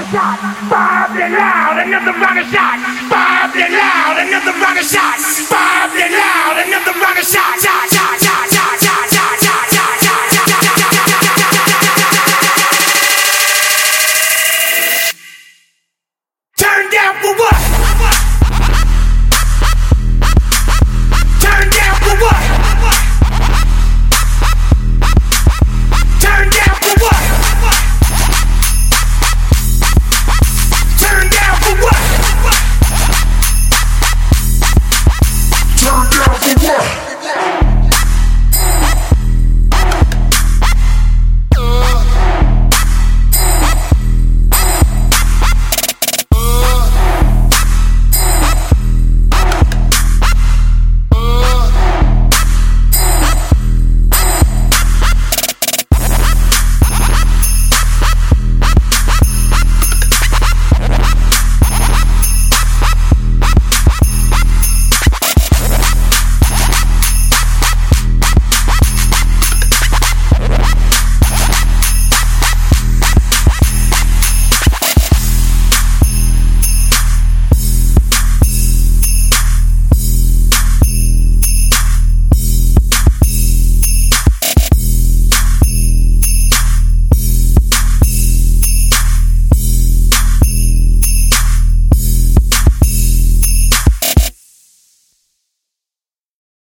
shot. Bob, loud, another round of shot. work.